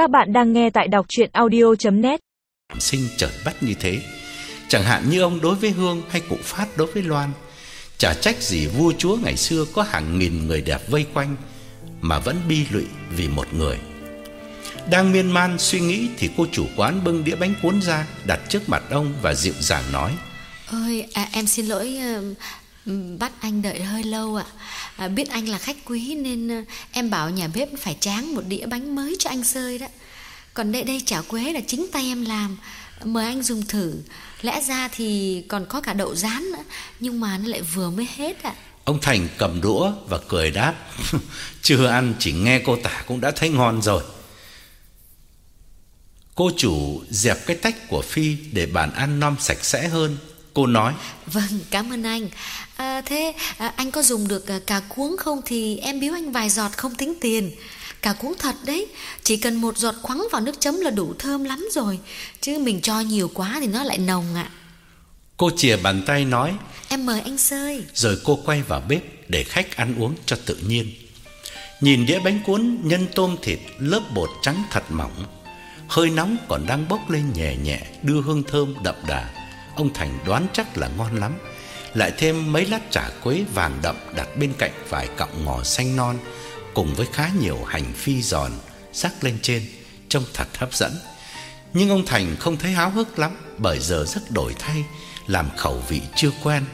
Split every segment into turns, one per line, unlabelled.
Các bạn đang nghe tại đọc chuyện audio.net
Sinh chợt bắt như thế. Chẳng hạn như ông đối với Hương hay cụ Phát đối với Loan Chả trách gì vua chúa ngày xưa có hàng nghìn người đẹp vây quanh Mà vẫn bi lụy vì một người. Đang miên man suy nghĩ thì cô chủ quán bưng đĩa bánh cuốn ra Đặt trước mặt ông và dịu dàng nói
Ôi, à, em xin lỗi ờ, Ừ, bắt anh đợi hơi lâu ạ. À, biết anh là khách quý nên ờ, em bảo nhà bếp phải tráng một đĩa bánh mới cho anh sơi đó. Còn đây đây chả quế là chính tay em làm, mời anh dùng thử. Lẽ ra thì còn có cả đậu rán nữa, nhưng mà nó lại vừa mới hết ạ.
Ông Thành cầm đũa và cười đáp Chưa ăn chỉ nghe cô tả cũng đã thấy ngon rồi Cô chủ dẹp cái tách của Phi để bàn ăn non sạch sẽ hơn Cô nói
Vâng, cảm ơn anh. À, thế à, anh có dùng được à, cà cuống không thì em biếu anh vài giọt không tính tiền. Cà cuống thật đấy, chỉ cần một giọt khoắng vào nước chấm là đủ thơm lắm rồi. Chứ mình cho nhiều quá thì nó lại nồng ạ.
Cô chìa bàn tay nói
Em mời anh sơi.
Rồi cô quay vào bếp để khách ăn uống cho tự nhiên Nhìn đĩa bánh cuốn nhân tôm thịt lớp bột trắng thật mỏng Hơi nóng còn đang bốc lên nhẹ nhẹ Đưa hương thơm đậm đà Ông Thành đoán chắc là ngon lắm. Lại thêm mấy lát chả quế vàng đậm Đặt bên cạnh vài cọng ngò xanh non, Cùng với khá nhiều hành phi giòn Rắc lên trên, Trông thật hấp dẫn. Nhưng ông Thành không thấy háo hức lắm, Bởi giờ rất đổi thay, Làm khẩu vị chưa quen,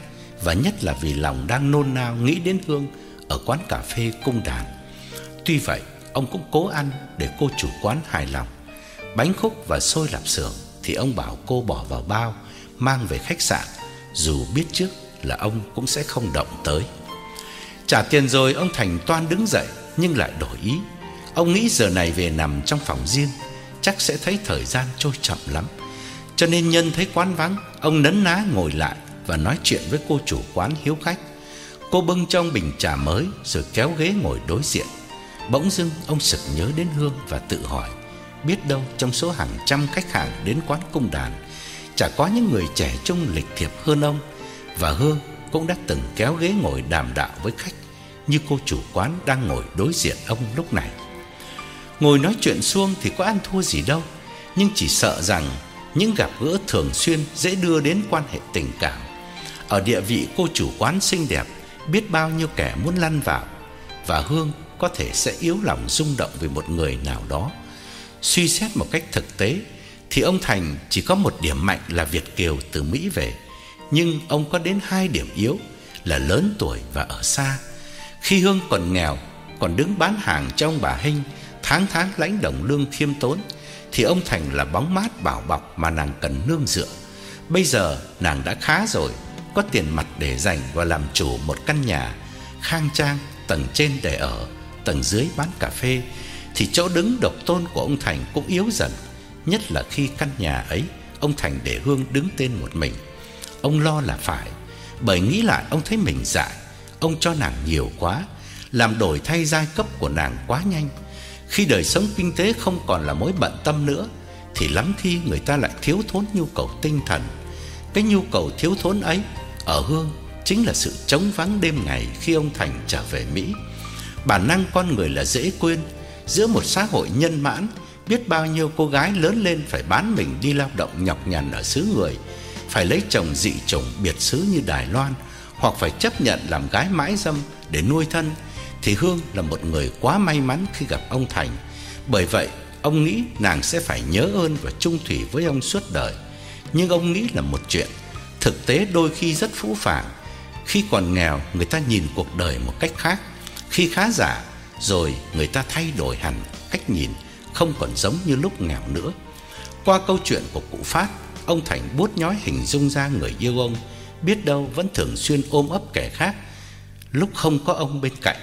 Và nhất là vì lòng đang nôn nao Nghĩ đến Hương Ở quán cà phê cung đàn. Tuy vậy, ông cũng cố ăn Để cô chủ quán hài lòng. Bánh khúc và xôi lạp xưởng Thì ông bảo cô bỏ vào bao Mang về khách sạn, Dù biết trước là ông cũng sẽ không động tới. Trả tiền rồi ông Thành toan đứng dậy, Nhưng lại đổi ý. Ông nghĩ giờ này về nằm trong phòng riêng, Chắc sẽ thấy thời gian trôi chậm lắm. Cho nên nhân thấy quán vắng, Ông nấn ná ngồi lại Và nói chuyện với cô chủ quán hiếu khách. Cô bưng trong bình trà mới Rồi kéo ghế ngồi đối diện. Bỗng dưng ông sực nhớ đến Hương Và tự hỏi, Biết đâu trong số hàng trăm khách hàng đến quán cung đàn Chả có những người trẻ trung lịch thiệp hơn ông, Và Hương cũng đã từng kéo ghế ngồi đàm đạo với khách Như cô chủ quán đang ngồi đối diện ông lúc này. Ngồi nói chuyện suông thì có ăn thua gì đâu, Nhưng chỉ sợ rằng những gặp gỡ thường xuyên dễ đưa đến quan hệ tình cảm. Ở địa vị cô chủ quán xinh đẹp, Biết bao nhiêu kẻ muốn lăn vào, Và Hương có thể sẽ yếu lòng rung động về một người nào đó, Suy xét một cách thực tế thì ông Thành chỉ có một điểm mạnh là Việt kiều từ Mỹ về, nhưng ông có đến hai điểm yếu là lớn tuổi và ở xa. Khi Hương còn nghèo, còn đứng bán hàng cho ông bà Hinh, tháng tháng lãnh đồng lương khiêm tốn thì ông Thành là bóng mát bảo bọc mà nàng cần nương dựa. Bây giờ nàng đã khá rồi, có tiền mặt để dành và làm chủ một căn nhà khang trang, tầng trên để ở, tầng dưới bán cà phê thì chỗ đứng độc tôn của ông Thành cũng yếu dần. Nhất là khi căn nhà ấy, Ông Thành để Hương đứng tên một mình. Ông lo là phải, Bởi nghĩ lại ông thấy mình dại. Ông cho nàng nhiều quá, Làm đổi thay giai cấp của nàng quá nhanh. Khi đời sống kinh tế không còn là mối bận tâm nữa, Thì lắm khi người ta lại thiếu thốn nhu cầu tinh thần. Cái nhu cầu thiếu thốn ấy, Ở Hương, chính là sự trống vắng đêm ngày Khi ông Thành trở về Mỹ. Bản năng con người là dễ quên, Giữa một xã hội nhân mãn Biết bao nhiêu cô gái lớn lên phải bán mình đi lao động nhọc nhằn ở xứ người, phải lấy chồng dị chủng biệt xứ như Đài Loan, hoặc phải chấp nhận làm gái mãi dâm để nuôi thân, thì Hương là một người quá may mắn khi gặp ông Thành. Bởi vậy, ông nghĩ nàng sẽ phải nhớ ơn và chung thủy với ông suốt đời. Nhưng ông nghĩ là một chuyện, thực tế đôi khi rất phũ phàng. Khi còn nghèo, người ta nhìn cuộc đời một cách khác, khi khá giả, rồi người ta thay đổi hẳn cách nhìn không còn giống như lúc nghèo nữa. Qua câu chuyện của cụ Phát, ông Thành bút nhói hình dung ra người yêu ông, biết đâu vẫn thường xuyên ôm ấp kẻ khác lúc không có ông bên cạnh.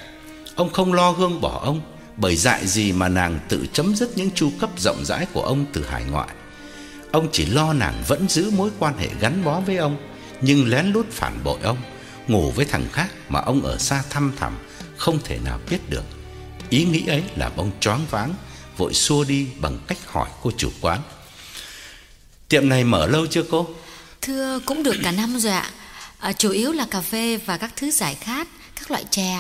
Ông không lo Hương bỏ ông, bởi dại gì mà nàng tự chấm dứt những chu cấp rộng rãi của ông từ hải ngoại. Ông chỉ lo nàng vẫn giữ mối quan hệ gắn bó với ông, nhưng lén lút phản bội ông, ngủ với thằng khác mà ông ở xa thăm thẳm không thể nào biết được. Ý nghĩ ấy làm ông choáng váng, vội xua đi bằng cách hỏi cô chủ quán. Tiệm này mở lâu chưa cô?
Thưa cũng được cả năm rồi ạ. À, chủ yếu là cà phê và các thứ giải khát, các loại chè.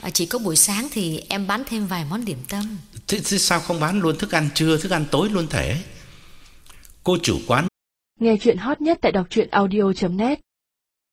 à, chỉ có buổi sáng thì em bán thêm vài món điểm tâm.
Thế, thế sao không bán luôn thức ăn trưa, thức ăn tối luôn thể? Cô chủ quán
Nghe chuyện hot nhất tại đọc truyện audio.net